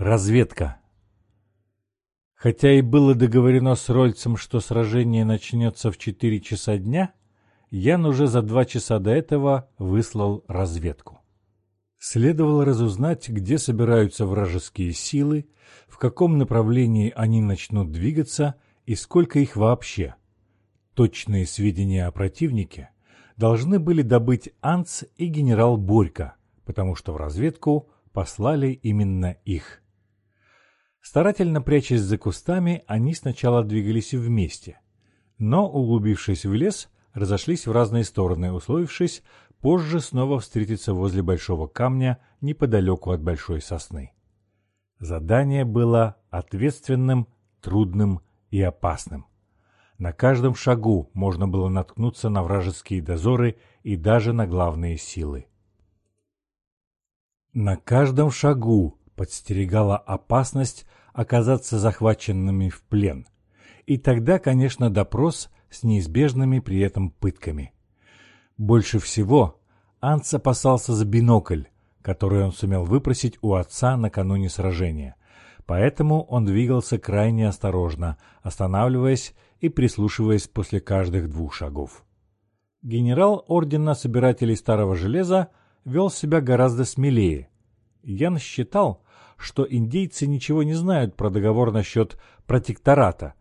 Разведка. Хотя и было договорено с Рольцем, что сражение начнется в 4 часа дня, Ян уже за два часа до этого выслал разведку. Следовало разузнать, где собираются вражеские силы, в каком направлении они начнут двигаться и сколько их вообще. Точные сведения о противнике должны были добыть Анц и генерал Борько, потому что в разведку послали именно их. Старательно прячась за кустами, они сначала двигались вместе, но, углубившись в лес, разошлись в разные стороны, условившись позже снова встретиться возле большого камня неподалеку от большой сосны. Задание было ответственным, трудным и опасным. На каждом шагу можно было наткнуться на вражеские дозоры и даже на главные силы. На каждом шагу подстерегала опасность оказаться захваченными в плен. И тогда, конечно, допрос с неизбежными при этом пытками. Больше всего Анц опасался за бинокль, который он сумел выпросить у отца накануне сражения. Поэтому он двигался крайне осторожно, останавливаясь и прислушиваясь после каждых двух шагов. Генерал Ордена Собирателей Старого Железа вел себя гораздо смелее, Ян считал, что индейцы ничего не знают про договор насчет протектората,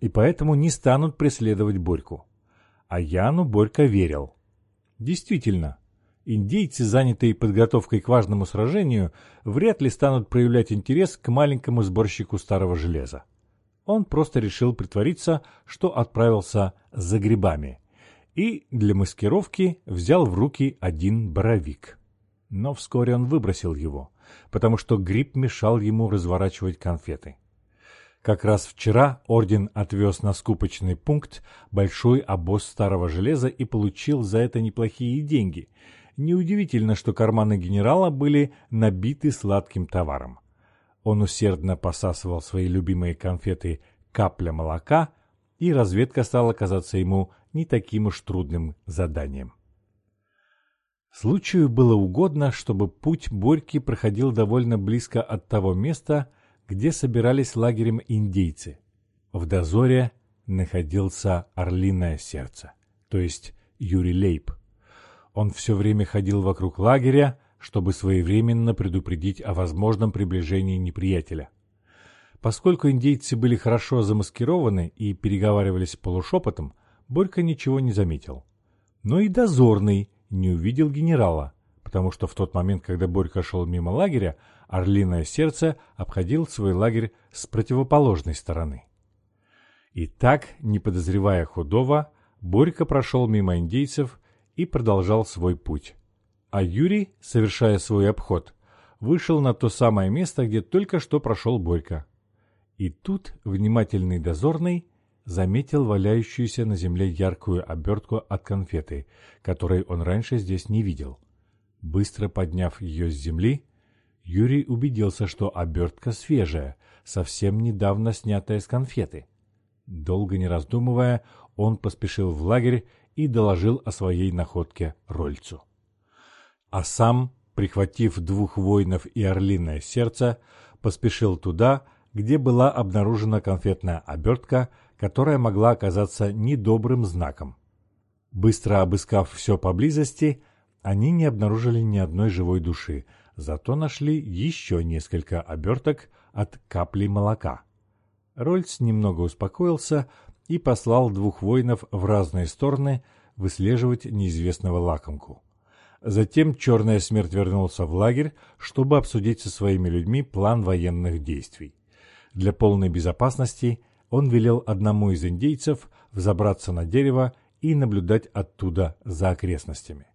и поэтому не станут преследовать Борьку. А Яну Борька верил. Действительно, индейцы, занятые подготовкой к важному сражению, вряд ли станут проявлять интерес к маленькому сборщику старого железа. Он просто решил притвориться, что отправился за грибами, и для маскировки взял в руки один боровик но вскоре он выбросил его, потому что гриб мешал ему разворачивать конфеты. Как раз вчера орден отвез на скупочный пункт большой обоз старого железа и получил за это неплохие деньги. Неудивительно, что карманы генерала были набиты сладким товаром. Он усердно посасывал свои любимые конфеты «Капля молока», и разведка стала казаться ему не таким уж трудным заданием. Случаю было угодно, чтобы путь Борьки проходил довольно близко от того места, где собирались лагерем индейцы. В дозоре находился Орлиное сердце, то есть Юрий Лейб. Он все время ходил вокруг лагеря, чтобы своевременно предупредить о возможном приближении неприятеля. Поскольку индейцы были хорошо замаскированы и переговаривались полушепотом, Борька ничего не заметил. Но и дозорный не увидел генерала, потому что в тот момент, когда Борька шел мимо лагеря, Орлиное сердце обходил свой лагерь с противоположной стороны. И так, не подозревая худого, Борька прошел мимо индейцев и продолжал свой путь. А Юрий, совершая свой обход, вышел на то самое место, где только что прошел Борька. И тут внимательный дозорный заметил валяющуюся на земле яркую обертку от конфеты, которой он раньше здесь не видел. Быстро подняв ее с земли, Юрий убедился, что обертка свежая, совсем недавно снятая с конфеты. Долго не раздумывая, он поспешил в лагерь и доложил о своей находке Рольцу. А сам, прихватив двух воинов и орлиное сердце, поспешил туда, где была обнаружена конфетная обертка, которая могла оказаться недобрым знаком. Быстро обыскав все поблизости, они не обнаружили ни одной живой души, зато нашли еще несколько оберток от капли молока. Рольц немного успокоился и послал двух воинов в разные стороны выслеживать неизвестного лакомку. Затем Черная Смерть вернулся в лагерь, чтобы обсудить со своими людьми план военных действий. Для полной безопасности он велел одному из индейцев взобраться на дерево и наблюдать оттуда за окрестностями.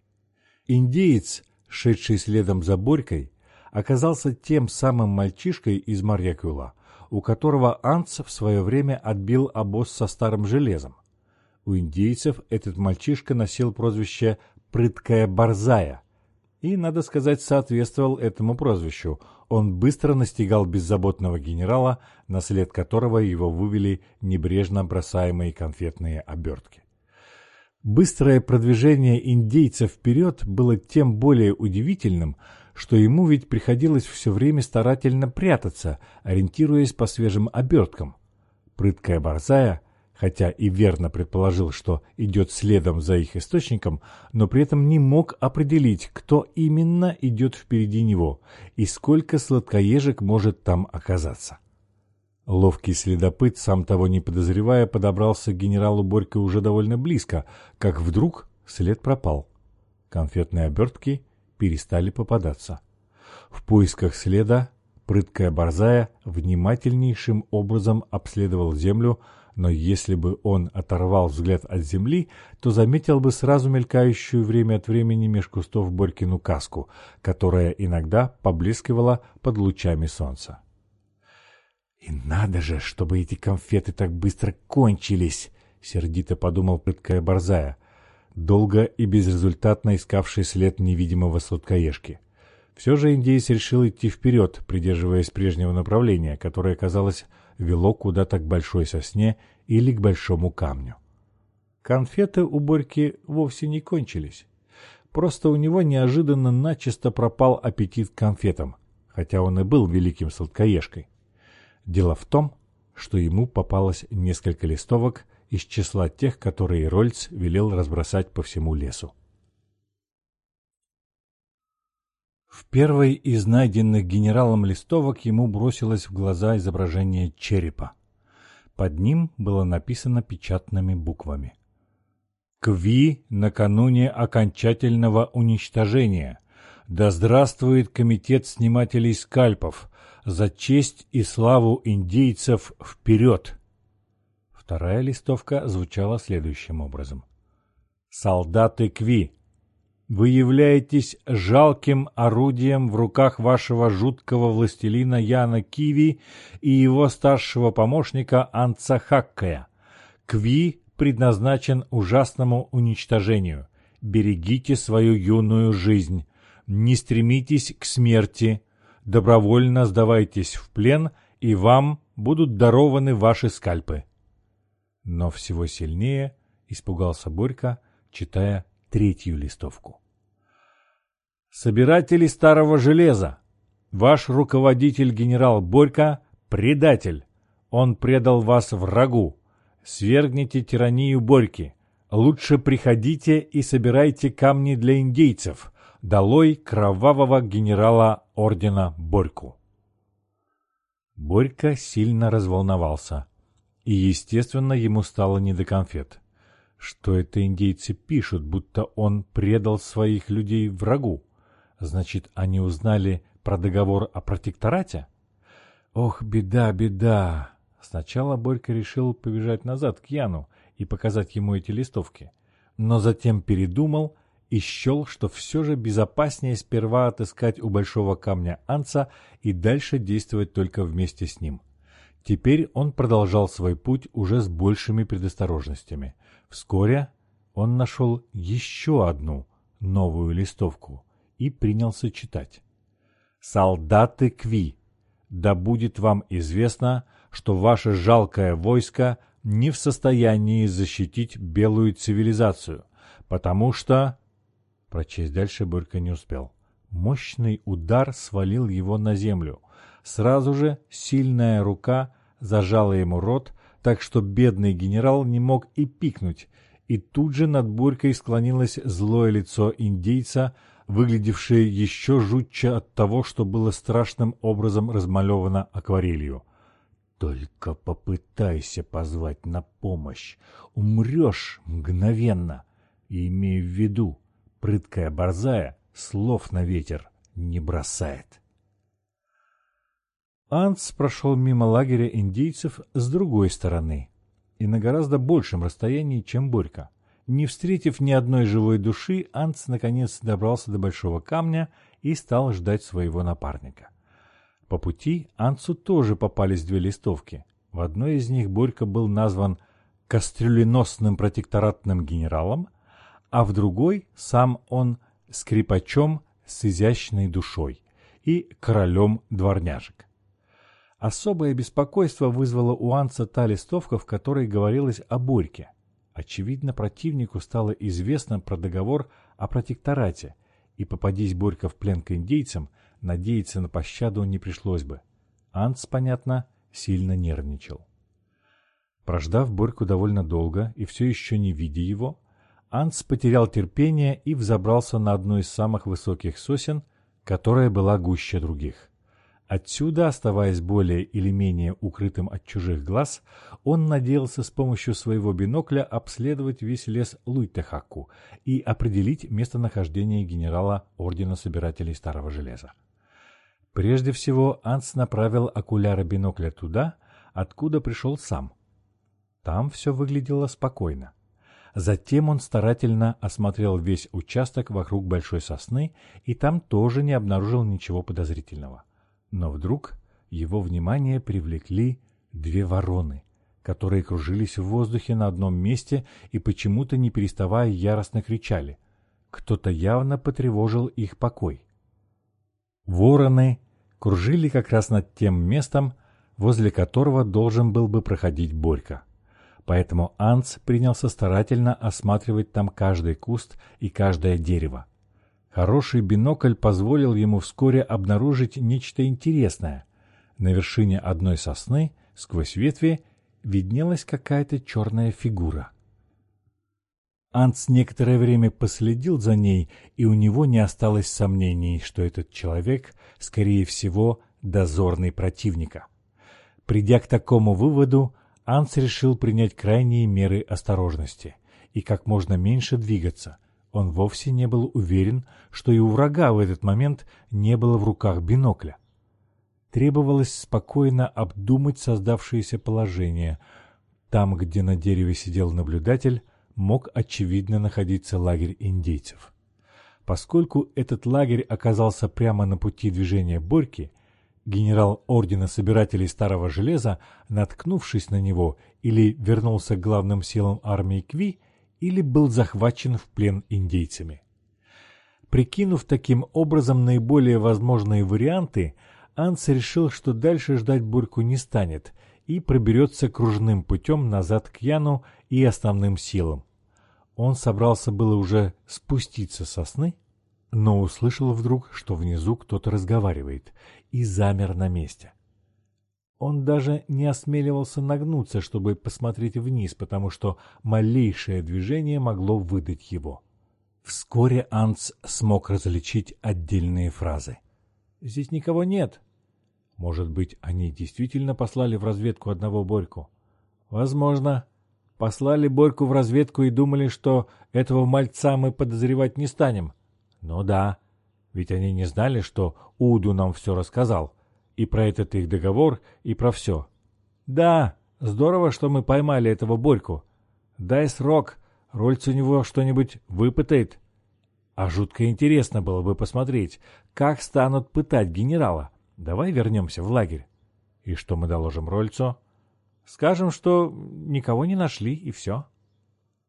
Индеец, шедший следом за Борькой, оказался тем самым мальчишкой из Марьякула, у которого Анц в свое время отбил обоз со старым железом. У индейцев этот мальчишка носил прозвище «прыткая борзая», и, надо сказать, соответствовал этому прозвищу. Он быстро настигал беззаботного генерала, на след которого его вывели небрежно бросаемые конфетные обертки. Быстрое продвижение индейцев вперед было тем более удивительным, что ему ведь приходилось все время старательно прятаться, ориентируясь по свежим оберткам. Прыткая борзая, хотя и верно предположил, что идет следом за их источником, но при этом не мог определить, кто именно идет впереди него и сколько сладкоежек может там оказаться. Ловкий следопыт, сам того не подозревая, подобрался к генералу Борько уже довольно близко, как вдруг след пропал. Конфетные обертки перестали попадаться. В поисках следа прыткая борзая внимательнейшим образом обследовал землю, но если бы он оторвал взгляд от земли, то заметил бы сразу мелькающую время от времени меж кустов Борькину каску, которая иногда поблескивала под лучами солнца. «И надо же, чтобы эти конфеты так быстро кончились!» — сердито подумал прыткая борзая, долго и безрезультатно искавший след невидимого сладкоежки. Все же индейец решил идти вперед, придерживаясь прежнего направления, которое, казалось, вело куда-то к большой сосне или к большому камню. Конфеты у Борьки вовсе не кончились. Просто у него неожиданно начисто пропал аппетит к конфетам, хотя он и был великим сладкоежкой. Дело в том, что ему попалось несколько листовок из числа тех, которые Рольц велел разбросать по всему лесу. В первой из найденных генералом листовок ему бросилось в глаза изображение черепа. Под ним было написано печатными буквами. «Кви накануне окончательного уничтожения. Да здравствует комитет снимателей скальпов за честь и славу индейцев вперед!» Вторая листовка звучала следующим образом. «Солдаты Кви, вы являетесь жалким орудием в руках вашего жуткого властелина Яна Киви и его старшего помощника Анца Хаккая. Кви предназначен ужасному уничтожению. Берегите свою юную жизнь. Не стремитесь к смерти добровольно сдавайтесь в плен, и вам будут дарованы ваши скальпы. Но всего сильнее испугался Борька, читая третью листовку. Собиратели старого железа, ваш руководитель генерал Борька – предатель. Он предал вас врагу. Свергните тиранию Борьки. Лучше приходите и собирайте камни для индейцев. Долой кровавого генерала ордена Борьку. Борька сильно разволновался, и, естественно, ему стало не до конфет. Что это индейцы пишут, будто он предал своих людей врагу? Значит, они узнали про договор о протекторате? Ох, беда, беда! Сначала Борька решил побежать назад к Яну и показать ему эти листовки, но затем передумал и счел, что все же безопаснее сперва отыскать у большого камня Анца и дальше действовать только вместе с ним. Теперь он продолжал свой путь уже с большими предосторожностями. Вскоре он нашел еще одну новую листовку и принялся читать. «Солдаты Кви, да будет вам известно, что ваше жалкое войско не в состоянии защитить белую цивилизацию, потому что Прочесть дальше Борька не успел. Мощный удар свалил его на землю. Сразу же сильная рука зажала ему рот, так что бедный генерал не мог и пикнуть, и тут же над Борькой склонилось злое лицо индейца, выглядевшее еще жутче от того, что было страшным образом размалевано акварелью. «Только попытайся позвать на помощь, умрешь мгновенно, и имей в виду, прыткая борзая слов на ветер не бросает. Анц прошел мимо лагеря индейцев с другой стороны и на гораздо большем расстоянии, чем Борька. Не встретив ни одной живой души, Анц наконец добрался до большого камня и стал ждать своего напарника. По пути Анцу тоже попались две листовки. В одной из них Борька был назван «кастрюленосным протекторатным генералом», а в другой сам он скрипачом с изящной душой и королем дворняжек. Особое беспокойство вызвала у Анца та листовка, в которой говорилось о Борьке. Очевидно, противнику стало известно про договор о протекторате, и попадись Борька в плен к индейцам, надеяться на пощаду не пришлось бы. Анц, понятно, сильно нервничал. Прождав Борьку довольно долго и все еще не видя его, Анц потерял терпение и взобрался на одну из самых высоких сосен, которая была гуще других. Отсюда, оставаясь более или менее укрытым от чужих глаз, он надеялся с помощью своего бинокля обследовать весь лес Луйтехаку и определить местонахождение генерала Ордена Собирателей Старого Железа. Прежде всего, Анс направил окуляры бинокля туда, откуда пришел сам. Там все выглядело спокойно. Затем он старательно осмотрел весь участок вокруг большой сосны и там тоже не обнаружил ничего подозрительного. Но вдруг его внимание привлекли две вороны, которые кружились в воздухе на одном месте и почему-то не переставая яростно кричали. Кто-то явно потревожил их покой. Вороны кружили как раз над тем местом, возле которого должен был бы проходить Борька. Поэтому Анц принялся старательно осматривать там каждый куст и каждое дерево. Хороший бинокль позволил ему вскоре обнаружить нечто интересное. На вершине одной сосны, сквозь ветви, виднелась какая-то черная фигура. Анц некоторое время последил за ней, и у него не осталось сомнений, что этот человек, скорее всего, дозорный противника. Придя к такому выводу, Анц решил принять крайние меры осторожности и как можно меньше двигаться, он вовсе не был уверен, что и у врага в этот момент не было в руках бинокля. Требовалось спокойно обдумать создавшееся положение. Там, где на дереве сидел наблюдатель, мог очевидно находиться лагерь индейцев. Поскольку этот лагерь оказался прямо на пути движения Борьки, генерал Ордена Собирателей Старого Железа, наткнувшись на него или вернулся к главным силам армии Кви, или был захвачен в плен индейцами. Прикинув таким образом наиболее возможные варианты, Анс решил, что дальше ждать Бурьку не станет и проберется кружным путем назад к Яну и основным силам. Он собрался было уже спуститься со сны, но услышал вдруг, что внизу кто-то разговаривает, и замер на месте. Он даже не осмеливался нагнуться, чтобы посмотреть вниз, потому что малейшее движение могло выдать его. Вскоре Анц смог различить отдельные фразы. «Здесь никого нет». Может быть, они действительно послали в разведку одного Борьку? Возможно. Послали Борьку в разведку и думали, что этого мальца мы подозревать не станем. Ну да, ведь они не знали, что Уду нам все рассказал. И про этот их договор, и про все. Да, здорово, что мы поймали этого Борьку. Дай срок, Рольц у него что-нибудь выпытает. А жутко интересно было бы посмотреть, как станут пытать генерала. Давай вернемся в лагерь. И что мы доложим Рольцу? Скажем, что никого не нашли, и все.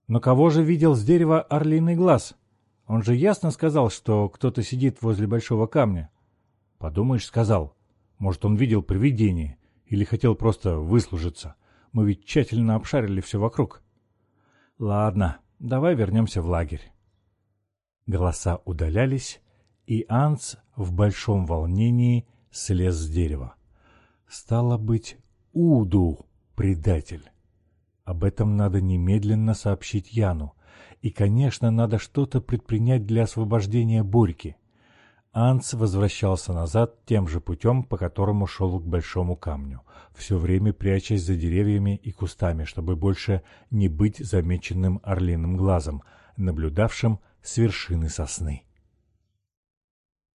Но кого же видел с дерева орлиный глаз? Он же ясно сказал, что кто-то сидит возле большого камня. Подумаешь, сказал. Может, он видел привидение или хотел просто выслужиться. Мы ведь тщательно обшарили все вокруг. Ладно, давай вернемся в лагерь. Голоса удалялись, и Анц в большом волнении слез с дерева. Стало быть, Уду, предатель. Об этом надо немедленно сообщить Яну. И, конечно, надо что-то предпринять для освобождения Борьки. Анц возвращался назад тем же путем, по которому шел к большому камню, все время прячась за деревьями и кустами, чтобы больше не быть замеченным орлиным глазом, наблюдавшим с вершины сосны.